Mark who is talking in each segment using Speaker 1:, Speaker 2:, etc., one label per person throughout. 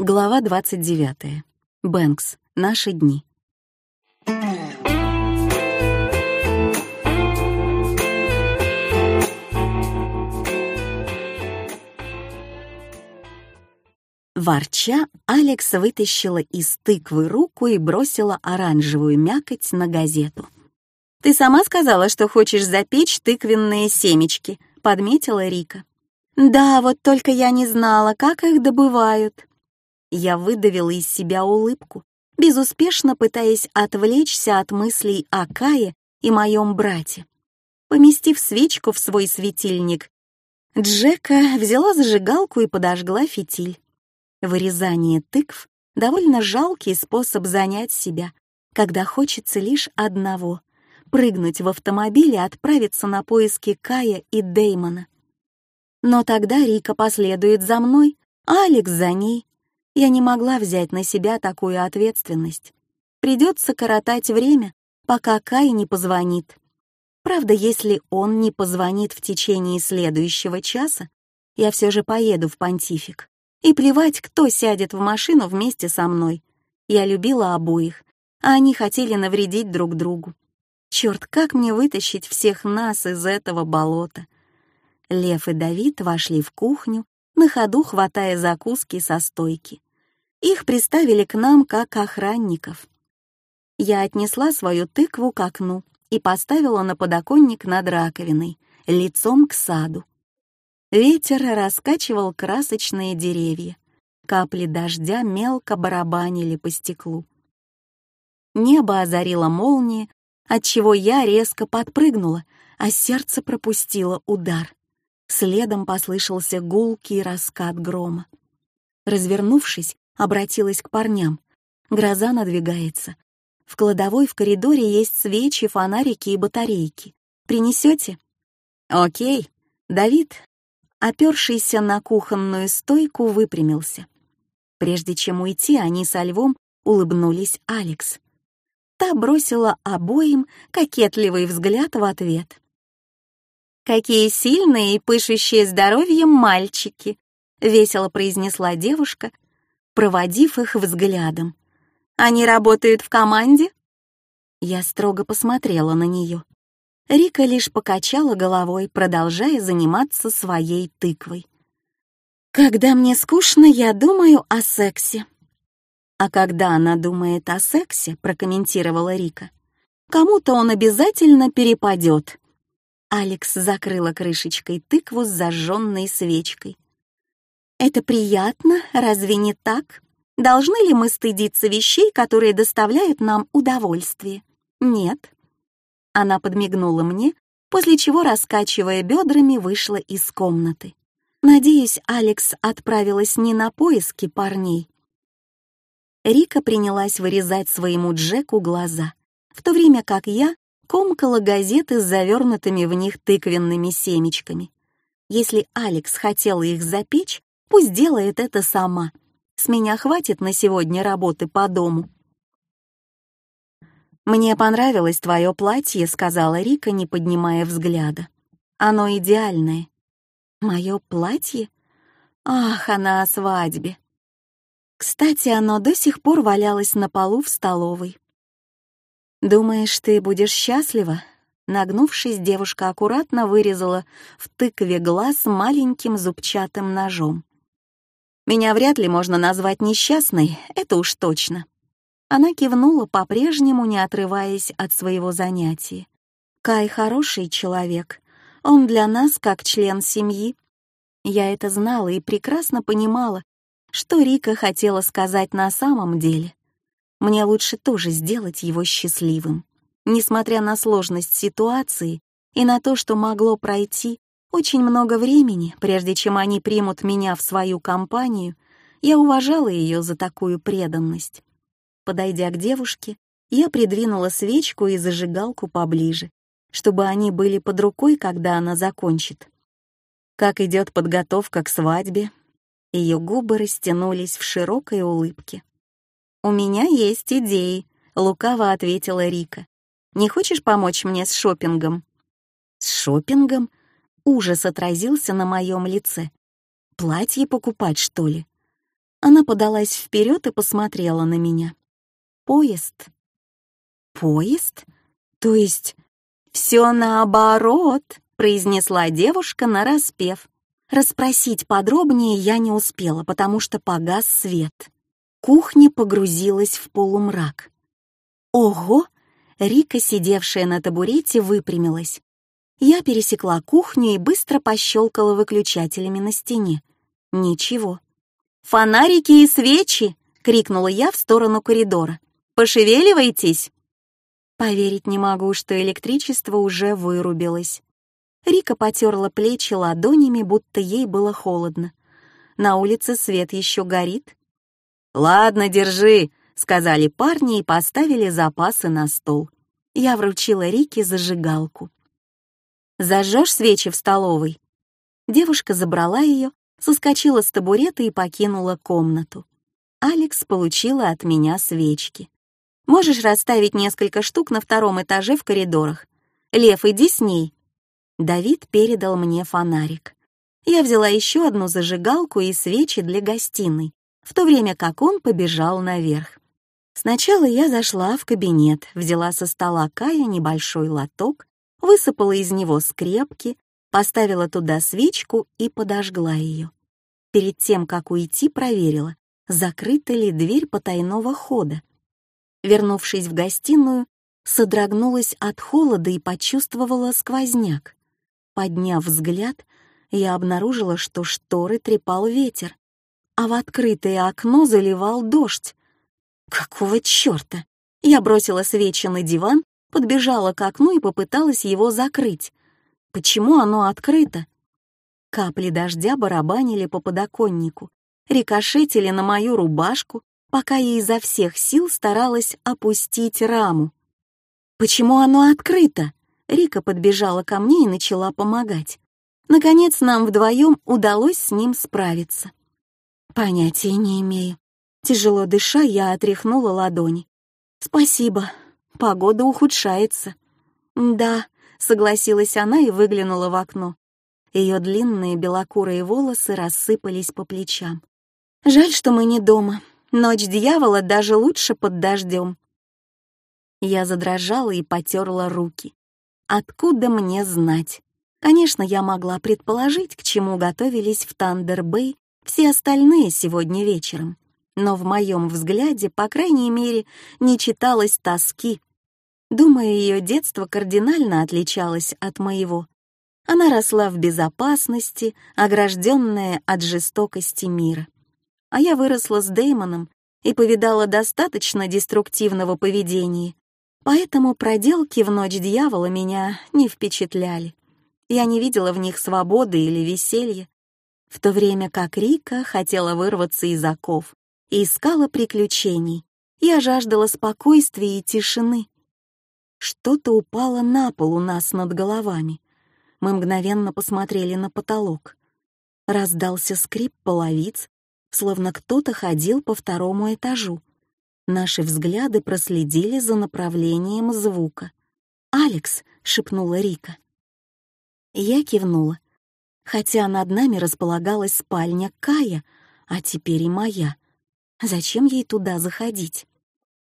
Speaker 1: Глава 29. Бэнкс. Наши дни. Ворча, Алекс вытащила из тыквы руку и бросила оранжевую мякоть на газету. «Ты сама сказала, что хочешь запечь тыквенные семечки», — подметила Рика. «Да, вот только я не знала, как их добывают». Я выдавила из себя улыбку, безуспешно пытаясь отвлечься от мыслей о Кае и моем брате. Поместив свечку в свой светильник, Джека взяла зажигалку и подожгла фитиль. Вырезание тыкв — довольно жалкий способ занять себя, когда хочется лишь одного — прыгнуть в автомобиль и отправиться на поиски Кая и Деймона. Но тогда Рика последует за мной, а Алекс за ней. Я не могла взять на себя такую ответственность. Придется коротать время, пока Кай не позвонит. Правда, если он не позвонит в течение следующего часа, я все же поеду в Понтифик. И плевать, кто сядет в машину вместе со мной. Я любила обоих, а они хотели навредить друг другу. Черт, как мне вытащить всех нас из этого болота? Лев и Давид вошли в кухню, на ходу хватая закуски со стойки. Их приставили к нам как охранников. Я отнесла свою тыкву к окну и поставила на подоконник над раковиной, лицом к саду. Ветер раскачивал красочные деревья. Капли дождя мелко барабанили по стеклу. Небо озарило молнии, отчего я резко подпрыгнула, а сердце пропустило удар. Следом послышался гулкий раскат грома. Развернувшись, обратилась к парням. Гроза надвигается. В кладовой в коридоре есть свечи, фонарики и батарейки. Принесете? Окей. Давид, опершийся на кухонную стойку, выпрямился. Прежде чем уйти, они со львом улыбнулись Алекс. Та бросила обоим кокетливый взгляд в ответ. «Какие сильные и пышущие здоровьем мальчики!» — весело произнесла девушка, проводив их взглядом. «Они работают в команде?» Я строго посмотрела на нее. Рика лишь покачала головой, продолжая заниматься своей тыквой. «Когда мне скучно, я думаю о сексе». «А когда она думает о сексе», — прокомментировала Рика, «кому-то он обязательно перепадет». Алекс закрыла крышечкой тыкву с зажженной свечкой. «Это приятно, разве не так? Должны ли мы стыдиться вещей, которые доставляют нам удовольствие? Нет. Она подмигнула мне, после чего, раскачивая бедрами, вышла из комнаты. Надеюсь, Алекс отправилась не на поиски парней. Рика принялась вырезать своему Джеку глаза, в то время как я комкала газеты с завернутыми в них тыквенными семечками. Если Алекс хотела их запечь, пусть делает это сама. С меня хватит на сегодня работы по дому. «Мне понравилось твое платье», — сказала Рика, не поднимая взгляда. «Оно идеальное». «Мое платье? Ах, она о свадьбе». Кстати, оно до сих пор валялось на полу в столовой. «Думаешь, ты будешь счастлива?» Нагнувшись, девушка аккуратно вырезала в тыкве глаз маленьким зубчатым ножом. «Меня вряд ли можно назвать несчастной, это уж точно». Она кивнула, по-прежнему не отрываясь от своего занятия. «Кай хороший человек. Он для нас как член семьи». Я это знала и прекрасно понимала, что Рика хотела сказать на самом деле. Мне лучше тоже сделать его счастливым. Несмотря на сложность ситуации и на то, что могло пройти очень много времени, прежде чем они примут меня в свою компанию, я уважала ее за такую преданность. Подойдя к девушке, я придвинула свечку и зажигалку поближе, чтобы они были под рукой, когда она закончит. Как идет подготовка к свадьбе? Ее губы растянулись в широкой улыбке. «У меня есть идеи», — лукаво ответила Рика. «Не хочешь помочь мне с шопингом?» «С шопингом?» Ужас отразился на моем лице. «Платье покупать, что ли?» Она подалась вперед и посмотрела на меня. Поезд. Поезд? То есть все наоборот, произнесла девушка на распев. Расспросить подробнее я не успела, потому что погас свет. Кухня погрузилась в полумрак. Ого! Рика, сидевшая на табурете, выпрямилась. Я пересекла кухню и быстро пощелкала выключателями на стене. Ничего. «Фонарики и свечи!» — крикнула я в сторону коридора. «Пошевеливайтесь!» Поверить не могу, что электричество уже вырубилось. Рика потерла плечи ладонями, будто ей было холодно. На улице свет еще горит. «Ладно, держи», — сказали парни и поставили запасы на стол. Я вручила Рике зажигалку. «Зажжешь свечи в столовой?» Девушка забрала ее соскочила с табурета и покинула комнату. Алекс получила от меня свечки. «Можешь расставить несколько штук на втором этаже в коридорах. Лев, иди с ней». Давид передал мне фонарик. Я взяла еще одну зажигалку и свечи для гостиной, в то время как он побежал наверх. Сначала я зашла в кабинет, взяла со стола Кая небольшой лоток, высыпала из него скрепки, поставила туда свечку и подожгла ее. Перед тем, как уйти, проверила, закрыта ли дверь потайного хода. Вернувшись в гостиную, содрогнулась от холода и почувствовала сквозняк. Подняв взгляд, я обнаружила, что шторы трепал ветер, а в открытое окно заливал дождь. Какого чёрта? Я бросила свечи на диван, подбежала к окну и попыталась его закрыть. Почему оно открыто? Капли дождя барабанили по подоконнику, рикошетили на мою рубашку, пока я изо всех сил старалась опустить раму. «Почему оно открыто?» Рика подбежала ко мне и начала помогать. Наконец, нам вдвоем удалось с ним справиться. Понятия не имею. Тяжело дыша, я отряхнула ладони. «Спасибо. Погода ухудшается». «Да», согласилась она и выглянула в окно. Ее длинные белокурые волосы рассыпались по плечам. Жаль, что мы не дома. Ночь дьявола даже лучше под дождем. Я задрожала и потерла руки. Откуда мне знать? Конечно, я могла предположить, к чему готовились в Тандер-Бэй все остальные сегодня вечером. Но в моем взгляде, по крайней мере, не читалось тоски, Думаю, ее детство кардинально отличалось от моего. Она росла в безопасности, огражденная от жестокости мира. А я выросла с Дэймоном и повидала достаточно деструктивного поведения, поэтому проделки в ночь дьявола меня не впечатляли. Я не видела в них свободы или веселья, в то время как Рика хотела вырваться из оков и искала приключений. Я жаждала спокойствия и тишины. Что-то упало на пол у нас над головами. Мы мгновенно посмотрели на потолок. Раздался скрип половиц, словно кто-то ходил по второму этажу. Наши взгляды проследили за направлением звука. «Алекс!» — шепнула Рика. Я кивнула, хотя над нами располагалась спальня Кая, а теперь и моя. Зачем ей туда заходить?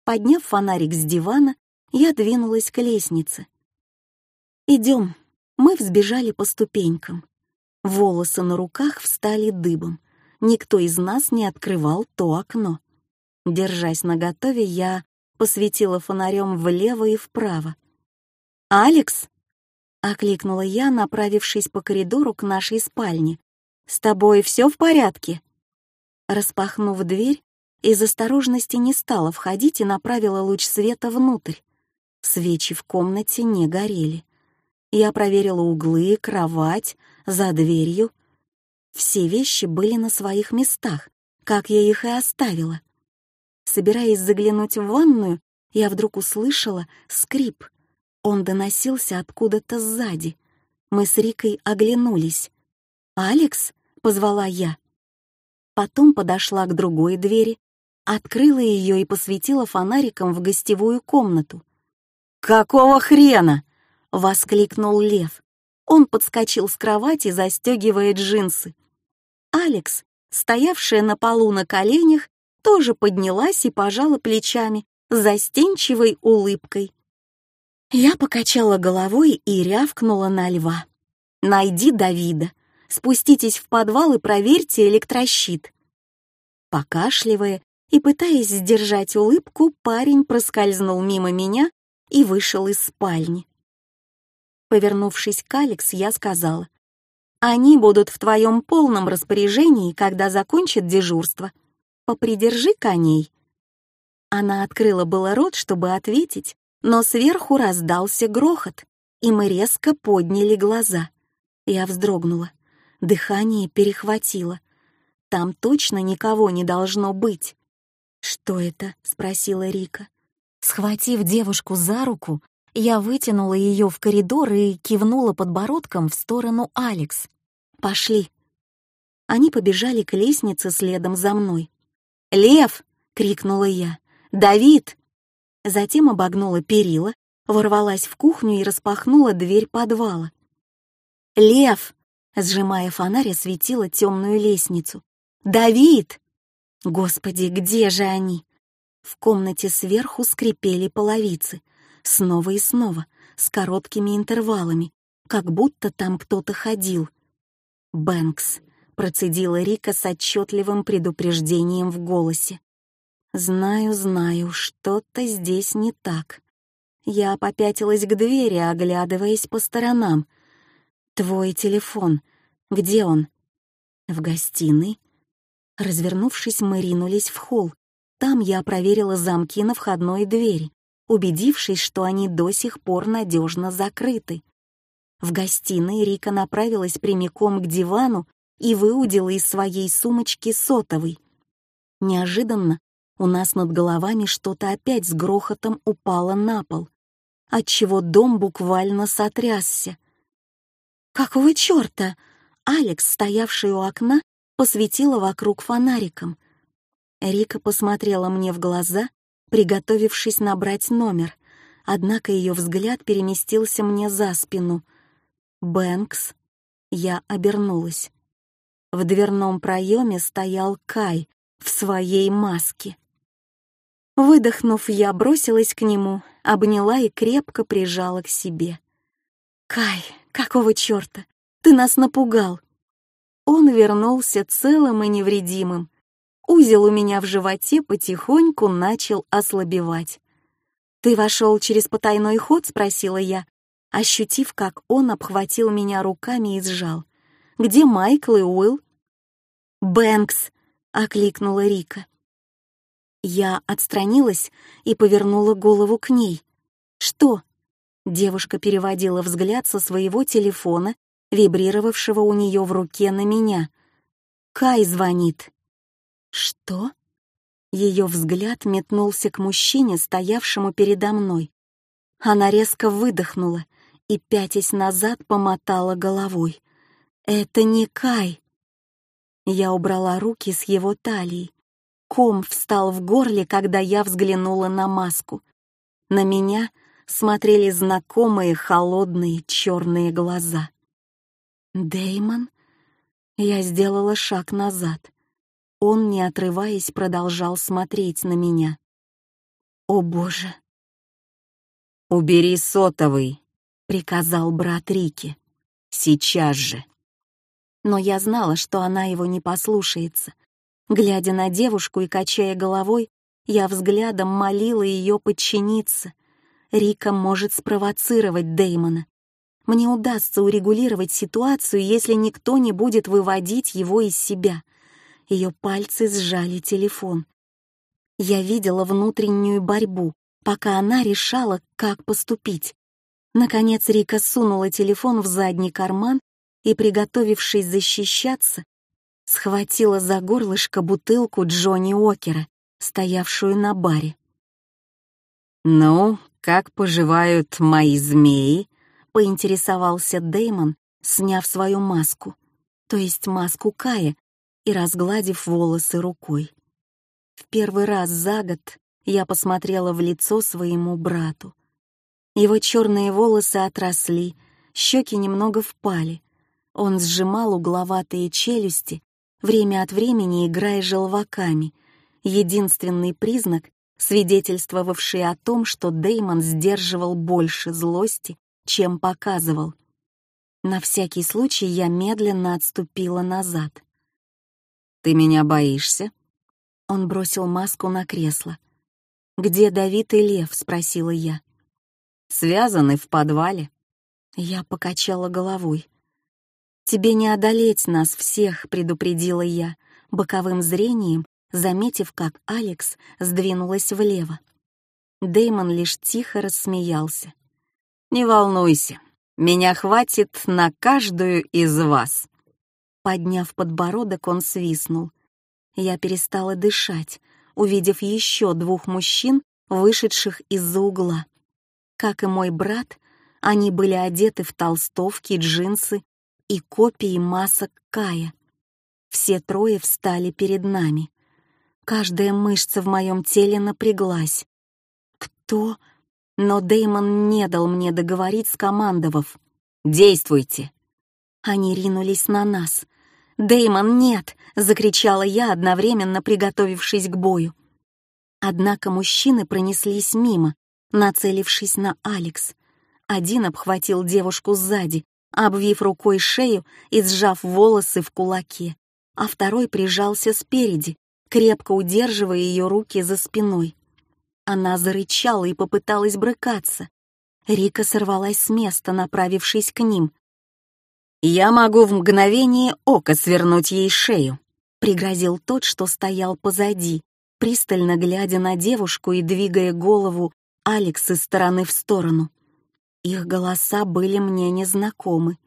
Speaker 1: Подняв фонарик с дивана, я двинулась к лестнице. «Идем». Мы взбежали по ступенькам. Волосы на руках встали дыбом. Никто из нас не открывал то окно. Держась наготове, я посветила фонарем влево и вправо. «Алекс!» — окликнула я, направившись по коридору к нашей спальне. «С тобой все в порядке?» Распахнув дверь, из осторожности не стала входить и направила луч света внутрь. Свечи в комнате не горели. Я проверила углы, кровать, за дверью. Все вещи были на своих местах, как я их и оставила. Собираясь заглянуть в ванную, я вдруг услышала скрип. Он доносился откуда-то сзади. Мы с Рикой оглянулись. «Алекс?» — позвала я. Потом подошла к другой двери, открыла ее и посветила фонариком в гостевую комнату. «Какого хрена?» — воскликнул Лев. Он подскочил с кровати, застегивая джинсы. Алекс стоявшая на полу на коленях, тоже поднялась и пожала плечами застенчивой улыбкой. Я покачала головой и рявкнула на льва. «Найди Давида, спуститесь в подвал и проверьте электрощит». Покашливая и пытаясь сдержать улыбку, парень проскользнул мимо меня и вышел из спальни. Повернувшись к Алекс, я сказала, «Они будут в твоем полном распоряжении, когда закончат дежурство. Попридержи коней». Она открыла было рот, чтобы ответить, но сверху раздался грохот, и мы резко подняли глаза. Я вздрогнула. Дыхание перехватило. Там точно никого не должно быть. «Что это?» — спросила Рика. Схватив девушку за руку, я вытянула ее в коридор и кивнула подбородком в сторону Алекс. «Пошли». Они побежали к лестнице следом за мной. «Лев!» — крикнула я. «Давид!» Затем обогнула перила, ворвалась в кухню и распахнула дверь подвала. «Лев!» — сжимая фонарь, осветила темную лестницу. «Давид!» Господи, где же они? В комнате сверху скрипели половицы — снова и снова, с короткими интервалами, как будто там кто-то ходил. «Бэнкс», — процедила Рика с отчетливым предупреждением в голосе. «Знаю, знаю, что-то здесь не так». Я попятилась к двери, оглядываясь по сторонам. «Твой телефон. Где он?» «В гостиной». Развернувшись, мы ринулись в холл. Там я проверила замки на входной двери убедившись, что они до сих пор надежно закрыты. В гостиной Рика направилась прямиком к дивану и выудила из своей сумочки сотовый. Неожиданно у нас над головами что-то опять с грохотом упало на пол, отчего дом буквально сотрясся. «Какого чёрта?» Алекс, стоявший у окна, посветила вокруг фонариком. Рика посмотрела мне в глаза приготовившись набрать номер, однако ее взгляд переместился мне за спину. «Бэнкс?» Я обернулась. В дверном проеме стоял Кай в своей маске. Выдохнув, я бросилась к нему, обняла и крепко прижала к себе. «Кай, какого черта? Ты нас напугал!» Он вернулся целым и невредимым, Узел у меня в животе потихоньку начал ослабевать. «Ты вошел через потайной ход?» — спросила я, ощутив, как он обхватил меня руками и сжал. «Где Майкл и Уилл?» «Бэнкс!» — окликнула Рика. Я отстранилась и повернула голову к ней. «Что?» Девушка переводила взгляд со своего телефона, вибрировавшего у нее в руке на меня. «Кай звонит». «Что?» Ее взгляд метнулся к мужчине, стоявшему передо мной. Она резко выдохнула и, пятясь назад, помотала головой. «Это не Кай!» Я убрала руки с его талии. Ком встал в горле, когда я взглянула на маску. На меня смотрели знакомые холодные черные глаза. Деймон? Я сделала шаг назад. Он, не отрываясь, продолжал смотреть на меня. «О, Боже!»
Speaker 2: «Убери сотовый», —
Speaker 1: приказал брат Рики.
Speaker 2: «Сейчас же».
Speaker 1: Но я знала, что она его не послушается. Глядя на девушку и качая головой, я взглядом молила ее подчиниться. Рика может спровоцировать Деймона. Мне удастся урегулировать ситуацию, если никто не будет выводить его из себя — ее пальцы сжали телефон. Я видела внутреннюю борьбу, пока она решала, как поступить. Наконец Рика сунула телефон в задний карман и, приготовившись защищаться, схватила за горлышко бутылку Джонни Окера, стоявшую на баре.
Speaker 2: «Ну, как поживают мои змеи?» — поинтересовался Деймон, сняв свою маску, то есть маску Кая, и разгладив волосы рукой. В первый раз за год я посмотрела в лицо своему брату. Его черные волосы отросли, щеки немного впали. Он сжимал угловатые челюсти, время от времени играя желваками, единственный признак, свидетельствовавший о том, что Деймон сдерживал больше злости, чем показывал. На всякий случай я медленно отступила назад.
Speaker 1: «Ты меня боишься?»
Speaker 2: Он бросил маску на кресло. «Где Давид и Лев?» — спросила я.
Speaker 1: «Связаны в подвале».
Speaker 2: Я покачала головой. «Тебе не одолеть нас всех», — предупредила я, боковым зрением, заметив, как Алекс сдвинулась влево. Деймон лишь тихо рассмеялся.
Speaker 1: «Не волнуйся, меня хватит на каждую из вас».
Speaker 2: Подняв подбородок, он свистнул. Я перестала дышать, увидев еще двух мужчин, вышедших из-за угла. Как и мой брат, они были одеты в толстовки, джинсы и копии масок Кая. Все трое встали перед нами. Каждая мышца в моем теле напряглась. Кто? Но Деймон не дал мне договорить, скомандовав. «Действуйте!» Они ринулись на нас. «Деймон, нет!» — закричала я, одновременно приготовившись к бою. Однако мужчины пронеслись мимо, нацелившись на Алекс. Один обхватил девушку сзади, обвив рукой шею и сжав волосы в кулаке, а второй прижался спереди, крепко удерживая ее руки за спиной. Она зарычала и попыталась брыкаться. Рика сорвалась с места, направившись к ним.
Speaker 1: «Я могу в мгновение ока свернуть ей шею», —
Speaker 2: пригрозил тот, что стоял позади, пристально глядя на девушку и двигая голову Алекс из стороны в сторону. Их голоса были мне незнакомы.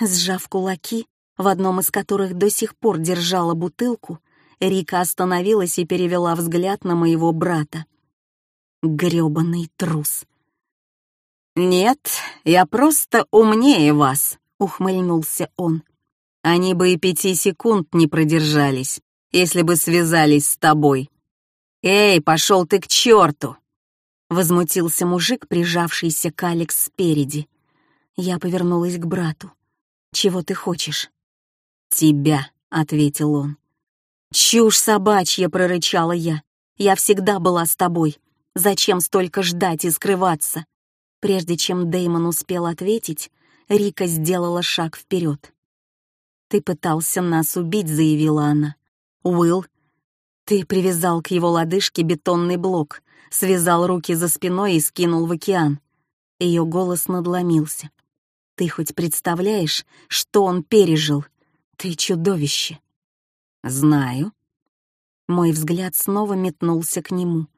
Speaker 2: Сжав кулаки, в одном из которых до сих пор держала бутылку, Рика остановилась и перевела взгляд на моего брата. Грёбаный трус.
Speaker 1: «Нет, я просто умнее вас», — ухмыльнулся он. «Они бы и пяти секунд не продержались, если бы связались с тобой. Эй, пошел ты к черту!»
Speaker 2: Возмутился мужик, прижавшийся к Алекс спереди. Я повернулась к брату. «Чего ты хочешь?»
Speaker 1: «Тебя», — ответил он.
Speaker 2: «Чушь собачья!» — прорычала я. «Я всегда была с тобой. Зачем столько ждать и скрываться?» Прежде чем Деймон успел ответить, Рика сделала шаг вперед. «Ты пытался нас убить», — заявила она. «Уилл, ты привязал к его лодыжке бетонный блок, связал руки за спиной и скинул в океан. Ее голос надломился. «Ты хоть представляешь, что он пережил? Ты чудовище!»
Speaker 1: «Знаю».
Speaker 2: Мой взгляд снова метнулся к нему.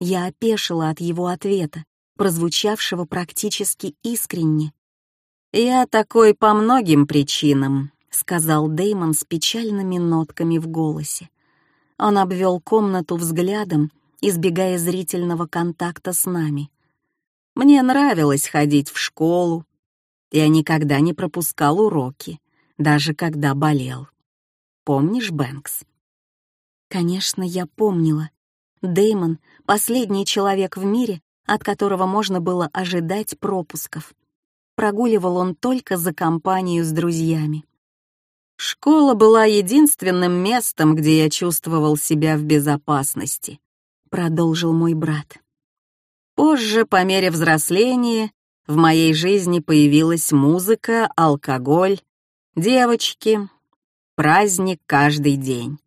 Speaker 2: Я опешила от его ответа, прозвучавшего практически искренне.
Speaker 1: «Я такой по многим причинам», — сказал Деймон с печальными нотками в голосе.
Speaker 2: Он обвел комнату взглядом избегая зрительного контакта с нами.
Speaker 1: Мне нравилось ходить в школу. Я никогда не пропускал уроки, даже когда болел. Помнишь, Бэнкс?
Speaker 2: Конечно, я помнила. Деймон — последний человек в мире, от которого можно было ожидать пропусков. Прогуливал он только за компанию с друзьями.
Speaker 1: Школа была единственным местом, где я чувствовал себя в безопасности.
Speaker 2: — продолжил мой брат.
Speaker 1: Позже, по мере взросления, в моей жизни появилась музыка, алкоголь, девочки, праздник каждый день.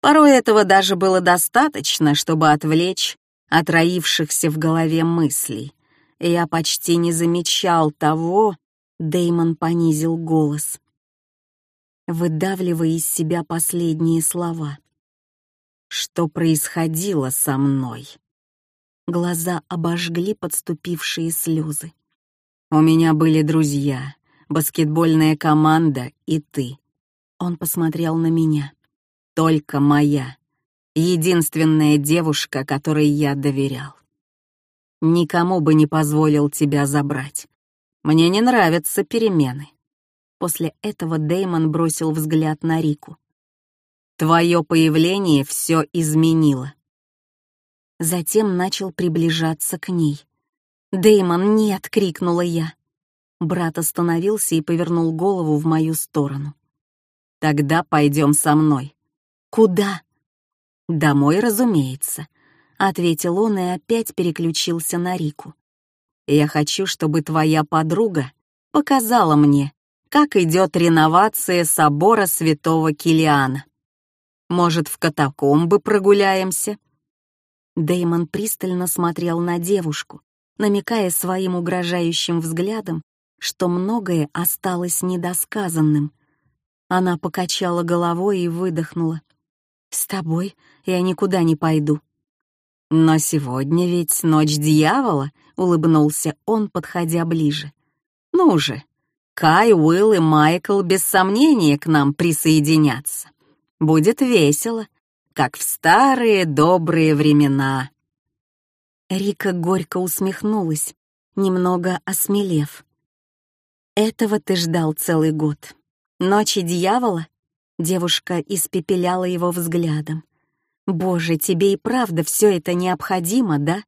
Speaker 1: Порой этого даже было достаточно, чтобы отвлечь отроившихся в голове мыслей. Я почти не замечал того,
Speaker 2: Деймон понизил голос, выдавливая из себя последние слова
Speaker 1: что происходило со мной.
Speaker 2: Глаза обожгли подступившие слезы.
Speaker 1: У меня были друзья, баскетбольная команда и ты.
Speaker 2: Он посмотрел на меня.
Speaker 1: Только моя. Единственная девушка, которой я доверял. Никому бы не позволил тебя забрать. Мне не нравятся перемены.
Speaker 2: После этого Деймон бросил взгляд на Рику.
Speaker 1: Твое появление все изменило.
Speaker 2: Затем начал приближаться к ней. «Дэймон, нет!» — крикнула я. Брат остановился и повернул голову в мою сторону. Тогда пойдем со мной.
Speaker 1: Куда?
Speaker 2: Домой, разумеется, ответил он и опять переключился на Рику. Я хочу, чтобы твоя подруга показала мне, как идет реновация собора святого Килиана. Может, в катакомбы прогуляемся? Деймон пристально смотрел на девушку, намекая своим угрожающим взглядом, что многое осталось недосказанным. Она покачала головой и выдохнула. «С тобой я никуда не пойду». «Но сегодня ведь ночь дьявола», — улыбнулся он, подходя ближе. «Ну же, Кай, Уилл и Майкл без сомнения к нам присоединятся. Будет весело, как в старые добрые времена».
Speaker 1: Рика горько усмехнулась, немного осмелев. «Этого ты ждал целый год. Ночи дьявола?» Девушка испепеляла его взглядом. «Боже, тебе и правда все это необходимо, да?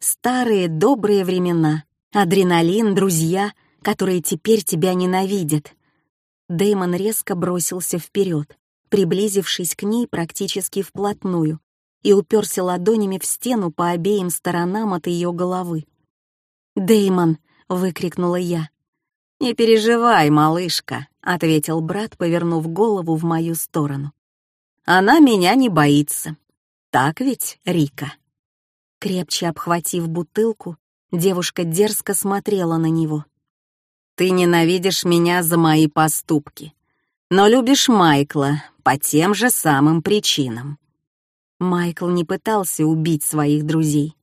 Speaker 1: Старые добрые времена, адреналин, друзья, которые теперь тебя ненавидят». Дэймон резко бросился вперед, приблизившись к ней практически вплотную, и уперся ладонями в стену по обеим сторонам от ее головы. «Дэймон!» — выкрикнула я. «Не переживай, малышка», — ответил брат, повернув голову в мою сторону. «Она меня не боится. Так ведь, Рика?» Крепче обхватив бутылку, девушка дерзко смотрела на него. «Ты ненавидишь меня за мои поступки, но любишь Майкла по тем же самым причинам». Майкл не пытался убить своих друзей.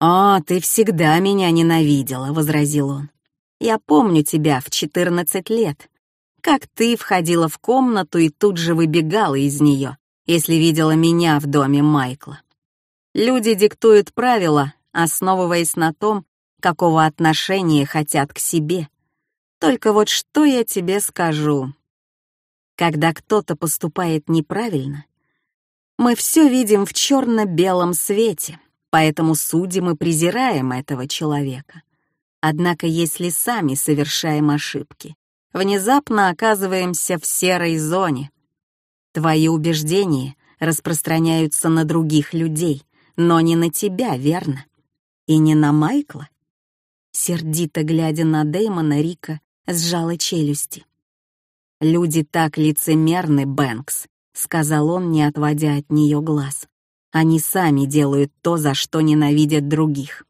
Speaker 1: «О, ты всегда меня ненавидела», — возразил он. Я помню тебя в 14 лет, как ты входила в комнату и тут же выбегала из нее, если видела меня в доме Майкла. Люди диктуют правила, основываясь на том, какого отношения хотят к себе. Только вот что я тебе скажу. Когда кто-то поступает неправильно, мы все видим в черно-белом свете, поэтому судим и презираем этого человека. Однако если сами совершаем ошибки, внезапно оказываемся в серой зоне. Твои убеждения распространяются на других людей, но не на тебя, верно? И не на Майкла? Сердито глядя на Дэймона, Рика сжала челюсти. «Люди так лицемерны, Бэнкс», — сказал он, не отводя от нее глаз. «Они сами делают то, за что ненавидят других.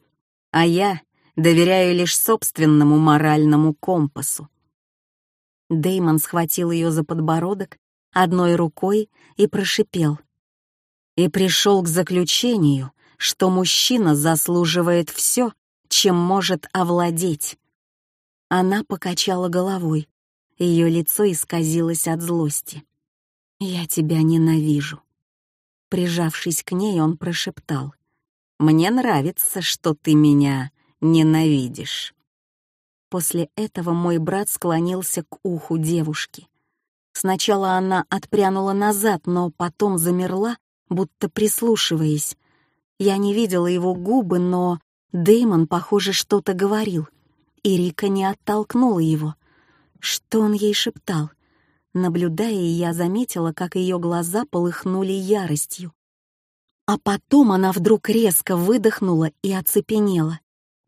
Speaker 1: А я доверяю лишь собственному моральному компасу. Деймон схватил ее за подбородок одной рукой и прошипел. И пришел к заключению, что мужчина заслуживает все, чем может овладеть. Она покачала головой, ее лицо исказилось от злости. «Я тебя ненавижу». Прижавшись к ней, он прошептал. «Мне нравится, что ты меня ненавидишь». После этого мой брат склонился к уху девушки. Сначала она отпрянула назад, но потом замерла, будто прислушиваясь. Я не видела его губы, но Дэймон, похоже, что-то говорил. И Рика не оттолкнула его. Что он ей шептал? Наблюдая, я заметила, как ее глаза полыхнули яростью. А потом она вдруг резко выдохнула и оцепенела.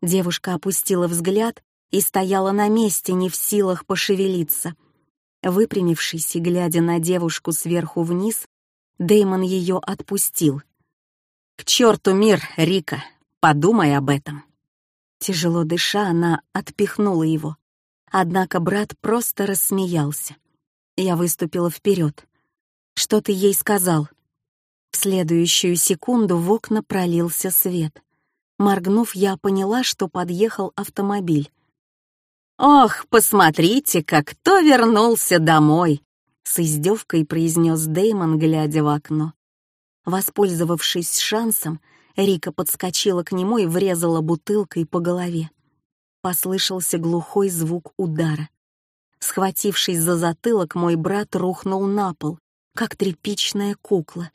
Speaker 1: Девушка опустила взгляд и стояла на месте, не в силах пошевелиться. Выпрямившись и глядя на девушку сверху вниз, Деймон ее отпустил. «К черту мир, Рика! Подумай об этом!» Тяжело дыша, она отпихнула его. Однако брат просто рассмеялся. Я выступила вперед. «Что ты ей сказал?» В следующую секунду в окна пролился свет. Моргнув, я поняла, что подъехал автомобиль. «Ох, посмотрите, как кто вернулся домой!» С издевкой произнес Деймон, глядя в окно. Воспользовавшись шансом, Рика подскочила к нему и врезала бутылкой по голове. Послышался глухой звук удара. Схватившись за затылок, мой брат рухнул на пол, как тряпичная кукла.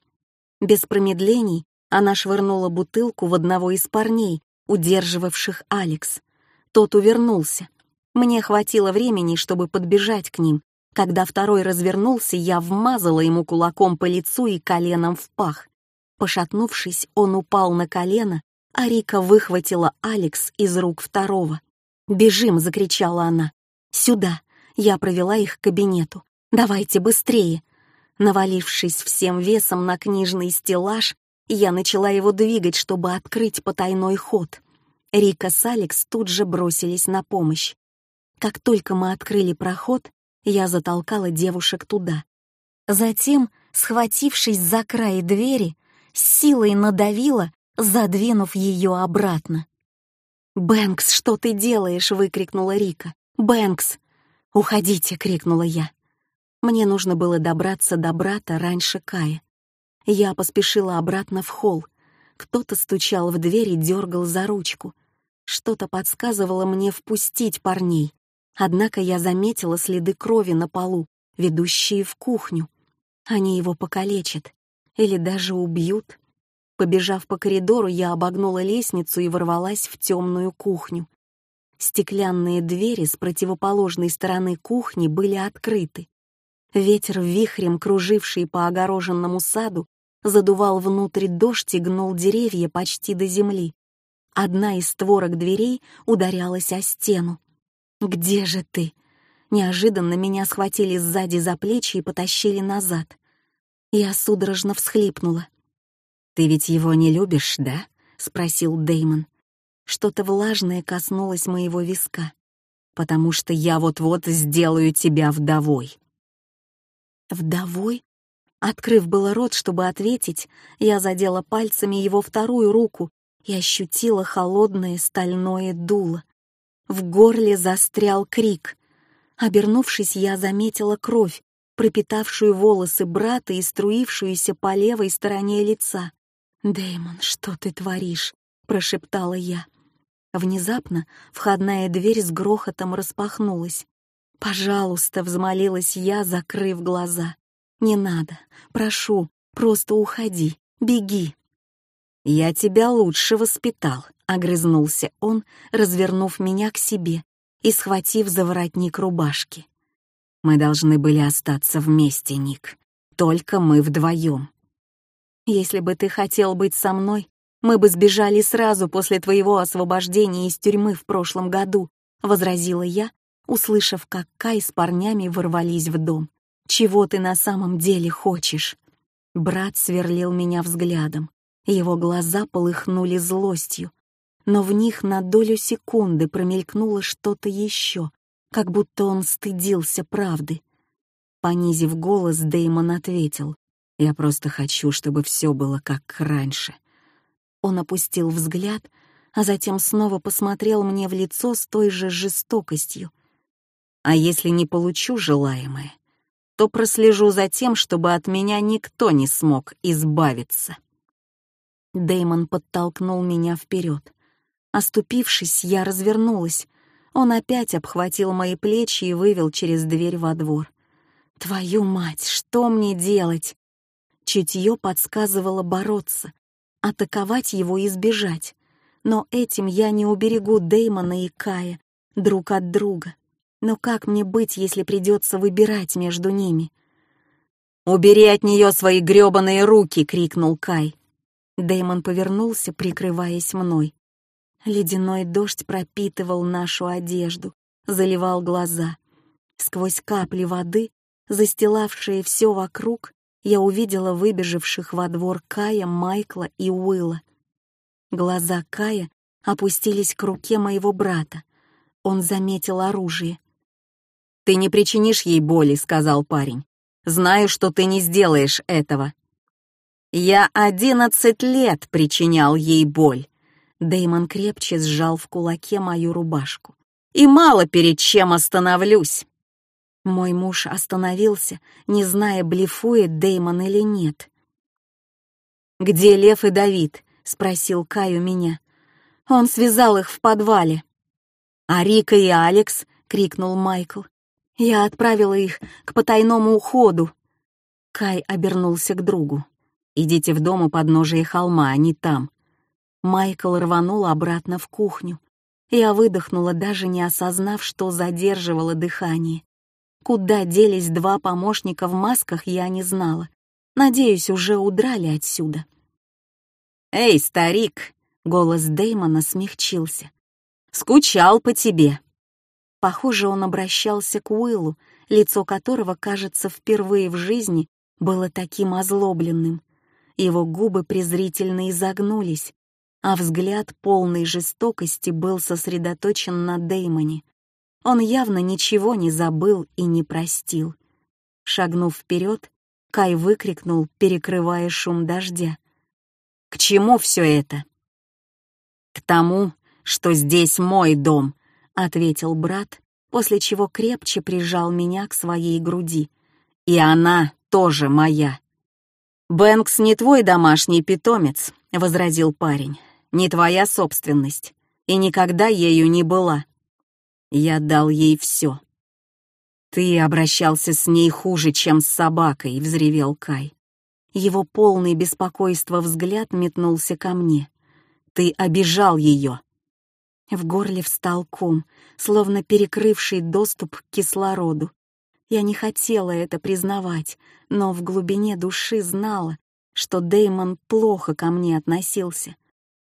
Speaker 1: Без промедлений она швырнула бутылку в одного из парней, удерживавших Алекс. Тот увернулся. Мне хватило времени, чтобы подбежать к ним,
Speaker 2: Когда второй развернулся, я вмазала ему кулаком по лицу и коленом в пах. Пошатнувшись, он упал на колено, а Рика выхватила Алекс из рук второго. «Бежим!» — закричала она. «Сюда!» — я провела их к кабинету. «Давайте быстрее!» Навалившись всем весом на книжный стеллаж, я начала его двигать, чтобы открыть потайной ход. Рика с Алекс тут же бросились на помощь. Как только мы открыли проход, я затолкала девушек туда. Затем, схватившись за край двери, силой надавила, задвинув ее обратно. «Бэнкс, что ты делаешь?» — выкрикнула Рика. «Бэнкс!» «Уходите!» — крикнула я. Мне нужно было добраться до брата раньше Кая. Я поспешила обратно в холл. Кто-то стучал в дверь и дергал за ручку. Что-то подсказывало мне впустить парней. Однако я заметила следы крови на полу, ведущие в кухню. Они его покалечат или даже убьют. Побежав по коридору, я обогнула лестницу и ворвалась в темную кухню. Стеклянные двери с противоположной стороны кухни были открыты. Ветер вихрем, круживший по огороженному саду, задувал внутрь дождь и гнул деревья почти до земли. Одна из створок дверей ударялась о стену. «Где же ты?» Неожиданно меня схватили сзади за плечи и потащили назад. Я судорожно всхлипнула.
Speaker 1: «Ты ведь его не любишь, да?» — спросил Деймон.
Speaker 2: Что-то влажное коснулось моего виска.
Speaker 1: «Потому что я вот-вот сделаю тебя вдовой».
Speaker 2: «Вдовой?» Открыв было рот, чтобы ответить, я задела пальцами его вторую руку и ощутила холодное стальное дуло. В горле застрял крик. Обернувшись, я заметила кровь, пропитавшую волосы брата и струившуюся по левой стороне лица. «Дэймон, что ты творишь?» — прошептала я. Внезапно входная дверь с грохотом распахнулась. «Пожалуйста», — взмолилась я, закрыв глаза. «Не надо, прошу, просто уходи, беги».
Speaker 1: «Я тебя лучше воспитал», — огрызнулся он, развернув меня к себе и схватив за воротник рубашки. «Мы должны были остаться вместе, Ник. Только мы вдвоем.
Speaker 2: Если бы ты хотел быть со мной, мы бы сбежали сразу после твоего освобождения из тюрьмы в прошлом году», — возразила я, услышав, как Кай с парнями ворвались в дом. «Чего ты на самом деле хочешь?» Брат сверлил меня взглядом. Его глаза полыхнули злостью, но в них на долю секунды промелькнуло что-то еще, как будто он стыдился правды. Понизив голос, Деймон ответил. Я просто хочу, чтобы все было как раньше. Он опустил взгляд, а затем снова посмотрел мне в лицо с той же жестокостью. А если не получу желаемое, то прослежу за тем, чтобы от меня никто не смог избавиться. Деймон подтолкнул меня вперед. Оступившись, я развернулась. Он опять обхватил мои плечи и вывел через дверь во двор. «Твою мать, что мне делать?» Чутье подсказывало бороться, атаковать его и избежать. Но этим я не уберегу Дэймона и Кая друг от друга. Но как мне быть, если придется выбирать между ними?
Speaker 1: «Убери от нее свои грёбаные руки!» — крикнул Кай.
Speaker 2: Дэймон повернулся, прикрываясь мной. Ледяной дождь пропитывал нашу одежду, заливал глаза. Сквозь капли воды, застилавшие все вокруг, я увидела выбежавших во двор Кая, Майкла и Уилла. Глаза Кая опустились к руке моего брата. Он заметил оружие.
Speaker 1: «Ты не причинишь ей боли», — сказал парень. «Знаю, что ты не сделаешь этого». «Я одиннадцать лет причинял ей боль».
Speaker 2: Дэймон крепче сжал в кулаке мою рубашку.
Speaker 1: «И мало перед чем остановлюсь».
Speaker 2: Мой муж остановился, не зная, блефует Деймон или нет.
Speaker 1: «Где Лев и Давид?»
Speaker 2: — спросил Кай у меня. Он связал их в подвале.
Speaker 1: «А Рика и Алекс?» — крикнул Майкл.
Speaker 2: «Я отправила их к потайному уходу». Кай обернулся к другу.
Speaker 1: «Идите в дом у подножия холма, они там».
Speaker 2: Майкл рванул обратно в кухню. Я выдохнула, даже не осознав, что задерживала дыхание. Куда делись два помощника в масках, я не знала. Надеюсь, уже удрали отсюда.
Speaker 1: «Эй, старик!» — голос Дэймона смягчился. «Скучал по тебе!»
Speaker 2: Похоже, он обращался к Уиллу, лицо которого, кажется, впервые в жизни было таким озлобленным. Его губы презрительно изогнулись, а взгляд полной жестокости был сосредоточен на Дэймоне. Он явно ничего не забыл и не простил. Шагнув вперед, Кай выкрикнул, перекрывая шум дождя.
Speaker 1: «К чему все это?» «К тому, что здесь мой дом», — ответил брат, после чего крепче прижал меня к своей груди. «И она тоже моя». «Бэнкс не твой домашний питомец», — возразил парень, — «не твоя собственность, и никогда ею не была. Я дал ей все». «Ты обращался с ней хуже, чем с собакой», — взревел Кай. Его полный беспокойства взгляд метнулся ко мне. «Ты обижал ее».
Speaker 2: В горле встал ком, словно перекрывший доступ к кислороду. Я не хотела это признавать, но в глубине души знала, что Деймон плохо ко мне относился.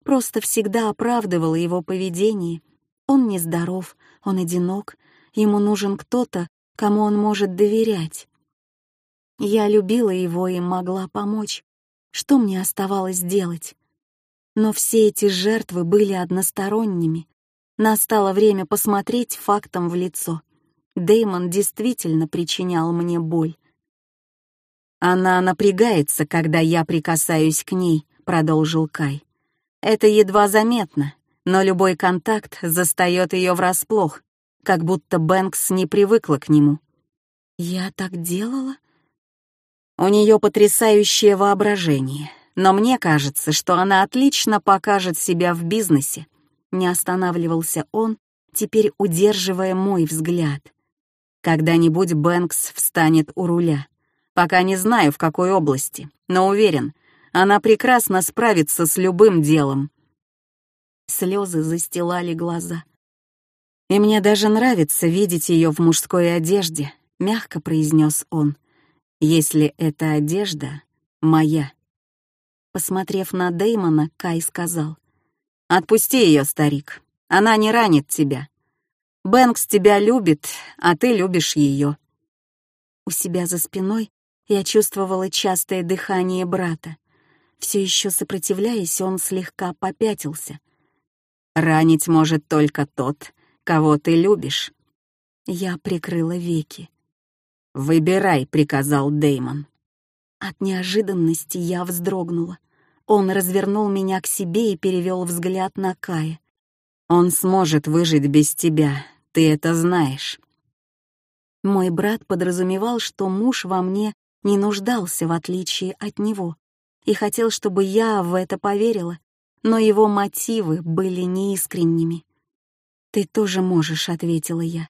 Speaker 2: Просто всегда оправдывала его поведение. Он нездоров, он одинок, ему нужен кто-то, кому он может доверять. Я любила его и могла помочь. Что мне оставалось делать? Но все эти жертвы были односторонними. Настало время посмотреть фактам в лицо — Деймон действительно причинял мне боль. «Она напрягается, когда я прикасаюсь к ней», — продолжил Кай. «Это едва заметно, но любой контакт застает ее врасплох, как будто Бэнкс не привыкла к нему». «Я так делала?»
Speaker 1: У нее потрясающее воображение, но мне кажется, что она отлично покажет себя в бизнесе. Не останавливался он, теперь удерживая мой взгляд. Когда-нибудь Бэнкс встанет у руля. Пока не знаю, в какой области, но уверен, она прекрасно справится с любым делом.
Speaker 2: Слезы застилали глаза.
Speaker 1: «И мне даже нравится видеть ее в мужской одежде», — мягко произнес он, «если эта одежда моя».
Speaker 2: Посмотрев на Дэймона, Кай сказал,
Speaker 1: «Отпусти ее, старик, она не ранит тебя. Бэнкс тебя любит, а ты любишь ее.
Speaker 2: У себя за спиной я чувствовала частое дыхание брата. Все еще сопротивляясь, он слегка попятился.
Speaker 1: «Ранить может только тот, кого ты любишь».
Speaker 2: Я прикрыла веки.
Speaker 1: «Выбирай», — приказал Деймон.
Speaker 2: От неожиданности я вздрогнула. Он развернул меня к себе и перевел взгляд на Кая.
Speaker 1: «Он сможет выжить без тебя, ты это знаешь».
Speaker 2: Мой брат подразумевал, что муж во мне не нуждался, в отличие от него, и хотел, чтобы я в это поверила, но его мотивы были неискренними. «Ты тоже можешь», — ответила я.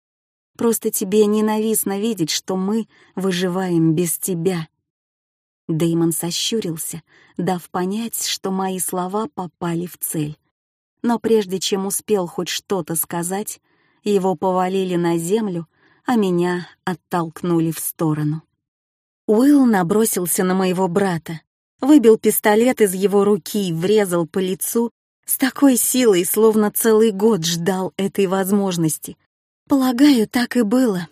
Speaker 2: «Просто тебе ненавистно видеть, что мы выживаем без тебя». Деймон сощурился, дав понять, что мои слова попали в цель. Но прежде чем успел хоть что-то сказать, его повалили на землю, а меня оттолкнули в сторону. Уилл набросился на моего брата, выбил пистолет из его руки и врезал по лицу с такой силой, словно целый год ждал этой возможности. Полагаю, так и было.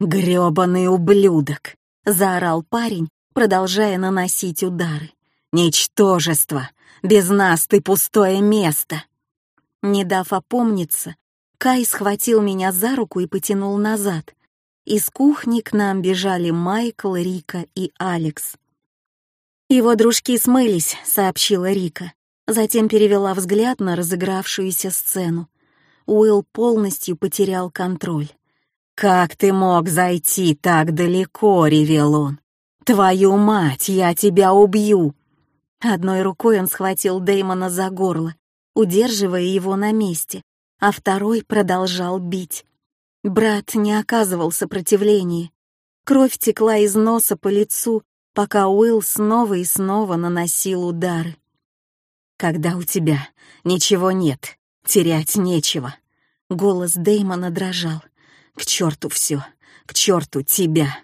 Speaker 1: «Грёбаный ублюдок!» — заорал парень, продолжая наносить удары. «Ничтожество! Без нас ты пустое место!»
Speaker 2: Не дав опомниться, Кай схватил меня за руку и потянул назад. Из кухни к нам бежали Майкл, Рика и Алекс. «Его дружки смылись», — сообщила Рика. Затем перевела взгляд на разыгравшуюся сцену. Уилл полностью потерял контроль.
Speaker 1: «Как ты мог зайти так далеко?» — ревел он. «Твою мать, я тебя убью!»
Speaker 2: Одной рукой он схватил Дэймона за горло, удерживая его на месте, а второй продолжал бить. Брат не оказывал сопротивления. Кровь текла из носа по лицу, пока Уилл снова и снова наносил удары.
Speaker 1: «Когда у тебя ничего нет, терять нечего», — голос Дэймона дрожал. «К черту все,
Speaker 2: К черту тебя!»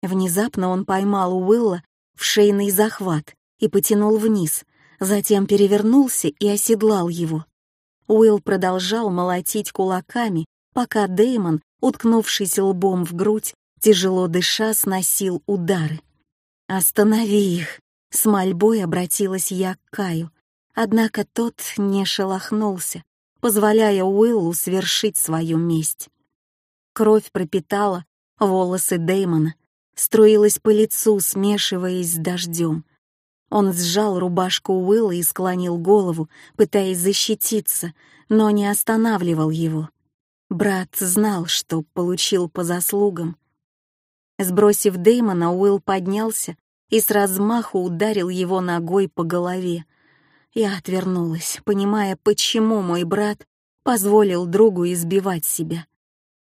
Speaker 1: Внезапно он поймал Уилла в шейный захват и потянул вниз, затем перевернулся и оседлал его. Уилл продолжал молотить кулаками, пока Дэймон, уткнувшись лбом в грудь, тяжело дыша, сносил удары. «Останови их!» — с мольбой обратилась я к Каю. Однако тот не шелохнулся, позволяя Уиллу свершить свою месть. Кровь пропитала волосы Дэймона, струилась по лицу, смешиваясь с дождем. Он сжал рубашку Уилла и склонил голову, пытаясь защититься, но не останавливал его. Брат знал, что получил по заслугам. Сбросив Дэймона, Уилл поднялся и с размаху ударил его ногой по голове. Я отвернулась, понимая, почему мой брат позволил другу избивать себя.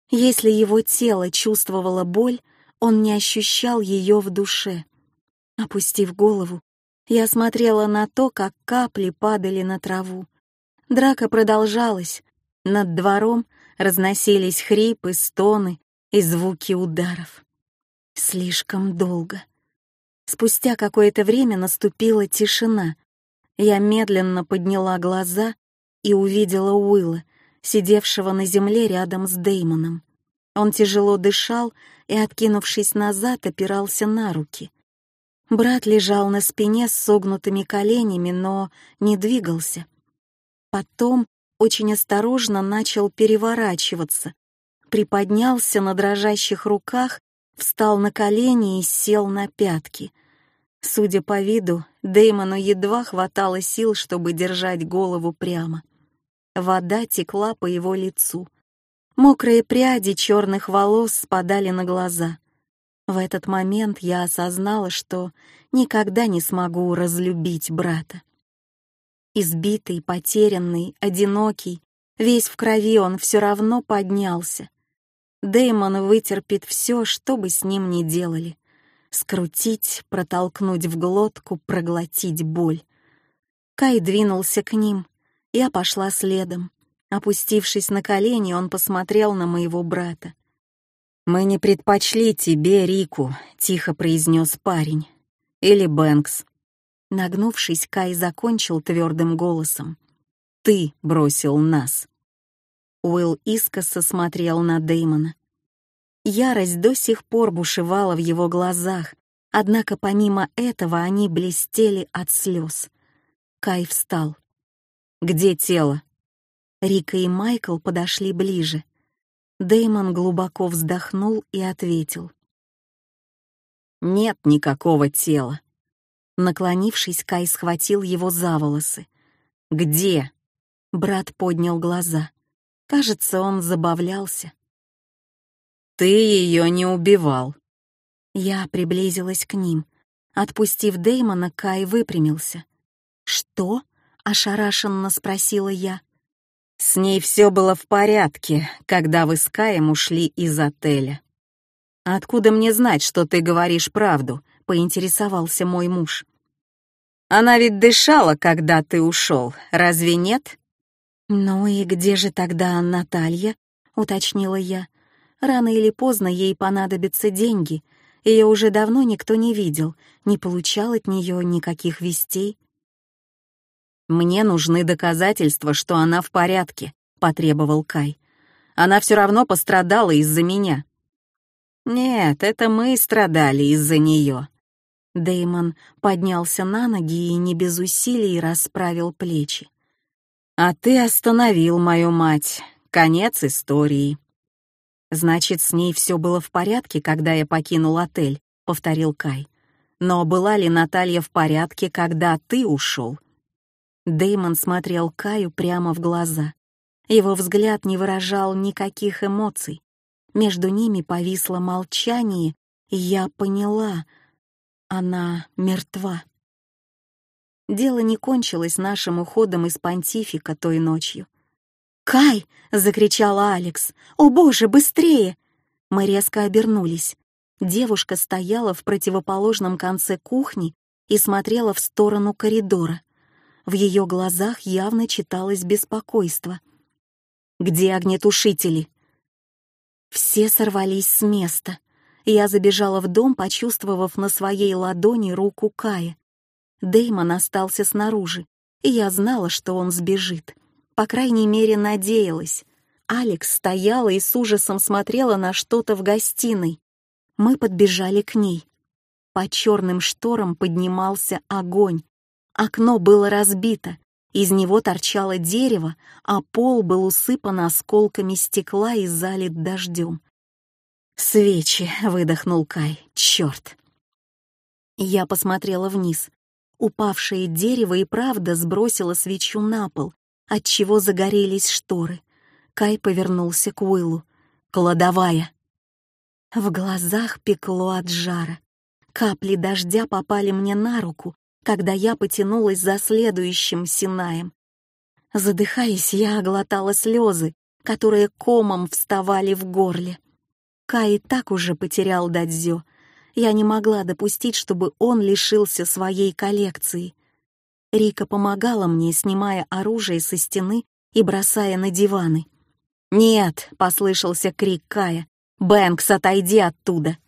Speaker 1: Если его тело чувствовало боль, он не ощущал ее в душе. Опустив голову, я смотрела на то, как капли падали на траву. Драка продолжалась. Над двором разносились хрипы, стоны и звуки ударов. Слишком долго. Спустя какое-то время наступила тишина. Я медленно подняла глаза и увидела Уилла, сидевшего на земле рядом с Деймоном. Он тяжело дышал и, откинувшись назад, опирался на руки. Брат лежал на спине с согнутыми коленями, но не двигался. Потом очень осторожно начал переворачиваться, приподнялся на дрожащих руках, встал на колени и сел на пятки. Судя по виду, Дэймону едва хватало сил, чтобы держать голову прямо. Вода текла по его лицу. Мокрые пряди черных волос спадали на глаза. В этот момент я осознала, что никогда не смогу разлюбить брата. Избитый, потерянный, одинокий, весь в крови он все равно поднялся. Дэймон вытерпит все, что бы с ним ни делали. Скрутить, протолкнуть в глотку, проглотить боль. Кай двинулся к ним, я пошла следом. Опустившись на колени, он посмотрел на моего брата. «Мы не предпочли тебе Рику», — тихо произнес парень. «Или Бэнкс». Нагнувшись, Кай закончил твердым голосом. «Ты бросил нас». Уилл искоса смотрел на Дэймона. Ярость до сих пор бушевала в его глазах, однако помимо этого они блестели от слез. Кай встал. «Где тело?» Рика и Майкл подошли ближе. Дэймон глубоко вздохнул и ответил. «Нет никакого тела». Наклонившись, Кай схватил его за волосы. «Где?» Брат поднял глаза. Кажется, он забавлялся. «Ты ее не убивал». Я приблизилась к ним. Отпустив Дэймона, Кай выпрямился. «Что?» ошарашенно спросила я. С ней все было в порядке, когда вы с Каем ушли из отеля. Откуда мне знать, что ты говоришь правду? поинтересовался мой муж. Она ведь дышала, когда ты ушел, разве нет? Ну и где же тогда Наталья? уточнила я. Рано или поздно ей понадобятся деньги. Ее уже давно никто не видел, не получал от нее никаких вестей. «Мне нужны доказательства, что она в порядке», — потребовал Кай. «Она все равно пострадала из-за меня». «Нет, это мы страдали из-за нее». Дэймон поднялся на ноги и не без усилий расправил плечи. «А ты остановил мою мать. Конец истории». «Значит, с ней все было в порядке, когда я покинул отель», — повторил Кай. «Но была ли Наталья в порядке, когда ты ушел?» Дэймон смотрел Каю прямо в глаза. Его взгляд не выражал никаких эмоций. Между ними повисло молчание, и я поняла, она мертва. Дело не кончилось нашим уходом из понтифика той ночью. «Кай!» — закричала Алекс. «О боже, быстрее!» Мы резко обернулись. Девушка стояла в противоположном конце кухни и смотрела в сторону коридора. В ее глазах явно читалось беспокойство. «Где огнетушители?»
Speaker 2: Все сорвались с места. Я забежала в дом, почувствовав на своей ладони руку Кая. Деймон остался снаружи, и я знала, что он сбежит. По крайней мере, надеялась. Алекс стояла и с ужасом смотрела на что-то в гостиной. Мы подбежали к ней. По черным шторам поднимался огонь. Окно было разбито, из него торчало дерево, а пол был усыпан осколками стекла и залит дождем. «Свечи!» — выдохнул Кай. «Черт!» Я посмотрела вниз. Упавшее дерево и правда сбросило свечу на пол, отчего загорелись шторы. Кай повернулся к Уиллу. «Кладовая!» В глазах пекло от жара. Капли дождя попали мне на руку, когда я потянулась за следующим Синаем. Задыхаясь, я оглотала слезы, которые комом вставали в горле. Кай и так уже потерял Дадзё. Я не могла допустить, чтобы он лишился своей коллекции. Рика помогала мне, снимая оружие со стены и бросая на диваны. «Нет!» — послышался крик Кая. «Бэнкс, отойди оттуда!»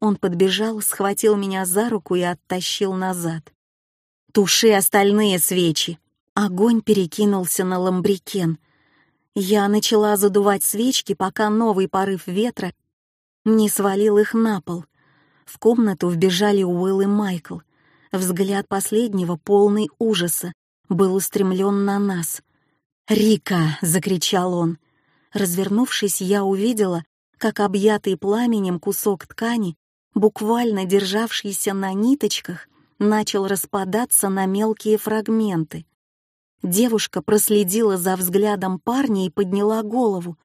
Speaker 2: Он подбежал, схватил меня за руку и оттащил назад. «Туши остальные свечи!» Огонь перекинулся на ламбрикен. Я начала задувать свечки, пока новый порыв ветра не свалил их на пол. В комнату вбежали Уилл и Майкл. Взгляд последнего, полный ужаса, был устремлен на нас. «Рика!» — закричал он. Развернувшись, я увидела, как объятый пламенем кусок ткани, буквально державшийся на ниточках, начал распадаться на мелкие фрагменты. Девушка проследила за взглядом парня и подняла голову.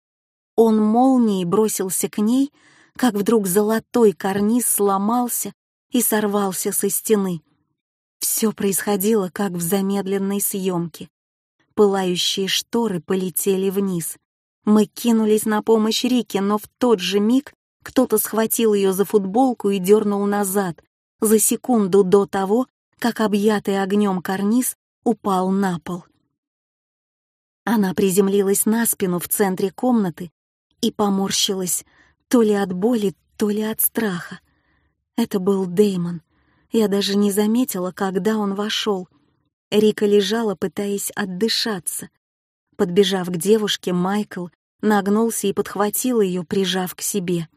Speaker 2: Он молнией бросился к ней, как вдруг золотой карниз сломался и сорвался со стены. Все происходило, как в замедленной съемке. Пылающие шторы полетели вниз. Мы кинулись на помощь Рике, но в тот же миг кто-то схватил ее за футболку и дернул назад, за секунду до того, как объятый огнем карниз упал на пол. Она приземлилась на спину в центре комнаты и поморщилась, то ли от боли, то ли от страха. Это был Деймон. Я даже не заметила, когда он вошел. Рика лежала, пытаясь отдышаться. Подбежав к девушке, Майкл нагнулся и подхватил ее, прижав к себе.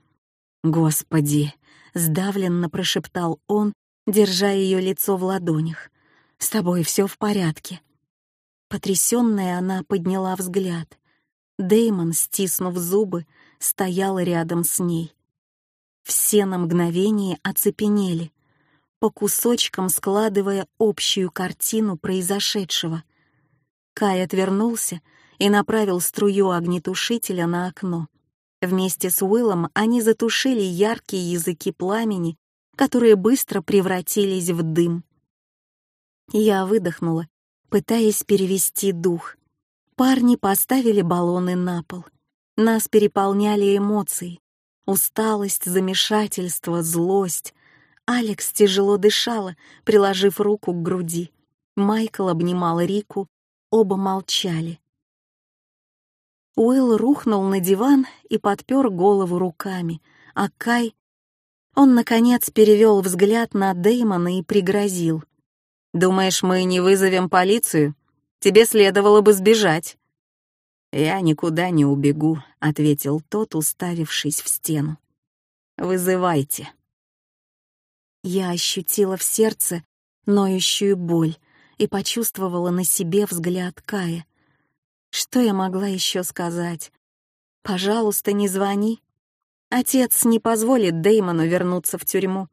Speaker 2: «Господи!» — сдавленно прошептал он, держа ее лицо в ладонях. «С тобой все в порядке». Потрясенная она подняла взгляд. Деймон, стиснув зубы, стоял рядом с ней. Все на мгновение оцепенели, по кусочкам складывая общую картину произошедшего. Кай отвернулся и направил струю огнетушителя на окно. Вместе с Уиллом они затушили яркие языки пламени, которые быстро превратились в дым. Я выдохнула, пытаясь перевести дух. Парни поставили баллоны на пол. Нас переполняли эмоции. Усталость, замешательство, злость. Алекс тяжело дышала, приложив руку к груди. Майкл обнимал Рику, оба молчали. Уилл рухнул на диван и подпер голову руками, а Кай... Он, наконец, перевел взгляд на Дэймона и пригрозил. «Думаешь, мы не вызовем полицию? Тебе следовало бы сбежать». «Я никуда не убегу», — ответил тот, уставившись в стену. «Вызывайте». Я ощутила в сердце ноющую боль и почувствовала на себе взгляд Кая. Что я могла еще сказать? «Пожалуйста, не звони». Отец не позволит Деймону вернуться в тюрьму.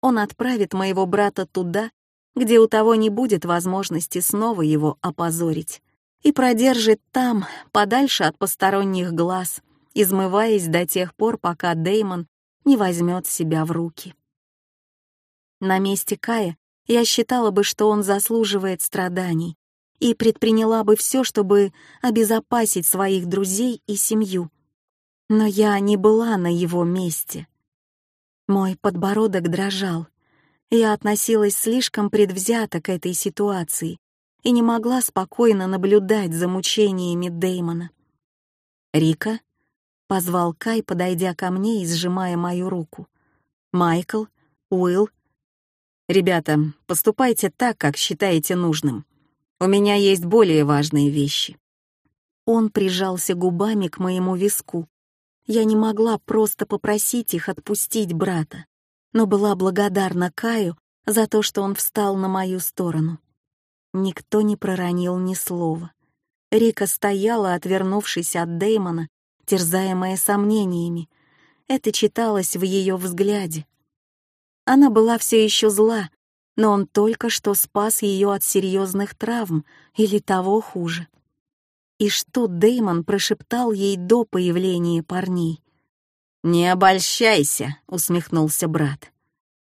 Speaker 2: Он отправит моего брата туда, где у того не будет возможности снова его опозорить, и продержит там, подальше от посторонних глаз, измываясь до тех пор, пока Деймон не возьмет себя в руки. На месте Кая я считала бы, что он заслуживает страданий, и предприняла бы все, чтобы обезопасить своих друзей и семью. Но я не была на его месте. Мой подбородок дрожал. Я относилась слишком предвзято к этой ситуации и не могла спокойно наблюдать за мучениями Деймона. «Рика?» — позвал Кай, подойдя ко мне и сжимая мою руку. «Майкл, Уилл, ребята, поступайте так, как считаете нужным. У меня есть более важные вещи». Он прижался губами к моему виску. Я не могла просто попросить их отпустить брата, но была благодарна Каю за то, что он встал на мою сторону. Никто не проронил ни слова. Рика стояла, отвернувшись от Дэймона, терзаемая сомнениями. Это читалось в ее взгляде. Она была все еще зла, но он только что спас ее от серьезных травм или того хуже. И что Дэймон прошептал ей до появления парней? «Не обольщайся», — усмехнулся брат.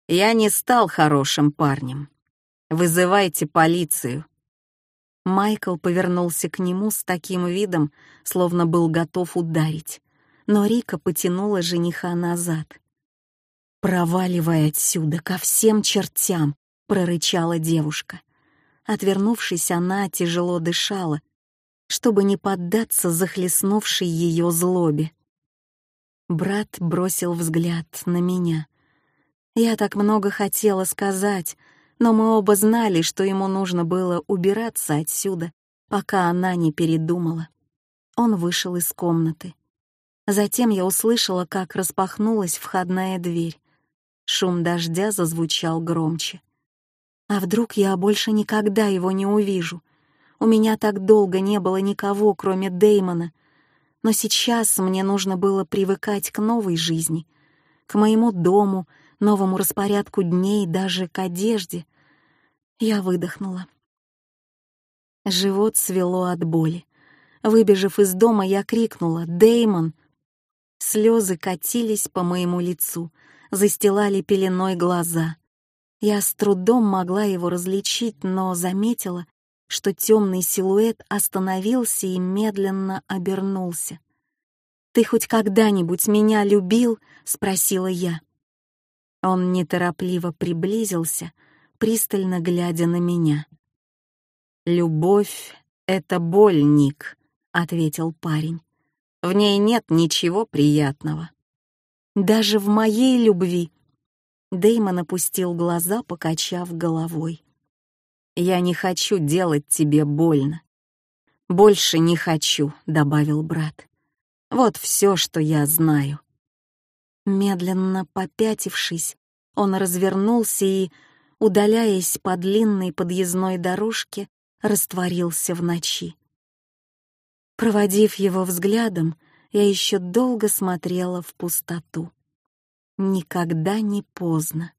Speaker 2: «Я не стал хорошим парнем. Вызывайте полицию». Майкл повернулся к нему с таким видом, словно был готов ударить, но Рика потянула жениха назад. «Проваливай отсюда, ко всем чертям!» — прорычала девушка. Отвернувшись, она тяжело дышала, чтобы не поддаться захлестнувшей ее злобе. Брат бросил взгляд на меня. Я так много хотела сказать, но мы оба знали, что ему нужно было убираться отсюда, пока она не передумала. Он вышел из комнаты. Затем я услышала, как распахнулась входная дверь. Шум дождя зазвучал громче. А вдруг я больше никогда его не увижу? У меня так долго не было никого, кроме Деймона. Но сейчас мне нужно было привыкать к новой жизни, к моему дому, новому распорядку дней, даже к одежде. Я выдохнула. Живот свело от боли. Выбежав из дома, я крикнула «Деймон!». Слезы катились по моему лицу — застилали пеленой глаза. Я с трудом могла его различить, но заметила, что темный силуэт остановился и медленно обернулся. «Ты хоть когда-нибудь меня любил?» — спросила я. Он неторопливо приблизился, пристально глядя на меня. «Любовь — это боль, Ник», — ответил парень. «В ней нет ничего приятного». Даже в моей любви. Деймон опустил глаза, покачав головой. «Я не хочу делать тебе больно». «Больше не хочу», — добавил брат. «Вот все, что я знаю». Медленно попятившись, он развернулся и, удаляясь по длинной подъездной дорожке, растворился в ночи. Проводив его взглядом, я еще долго смотрела в пустоту. Никогда не поздно.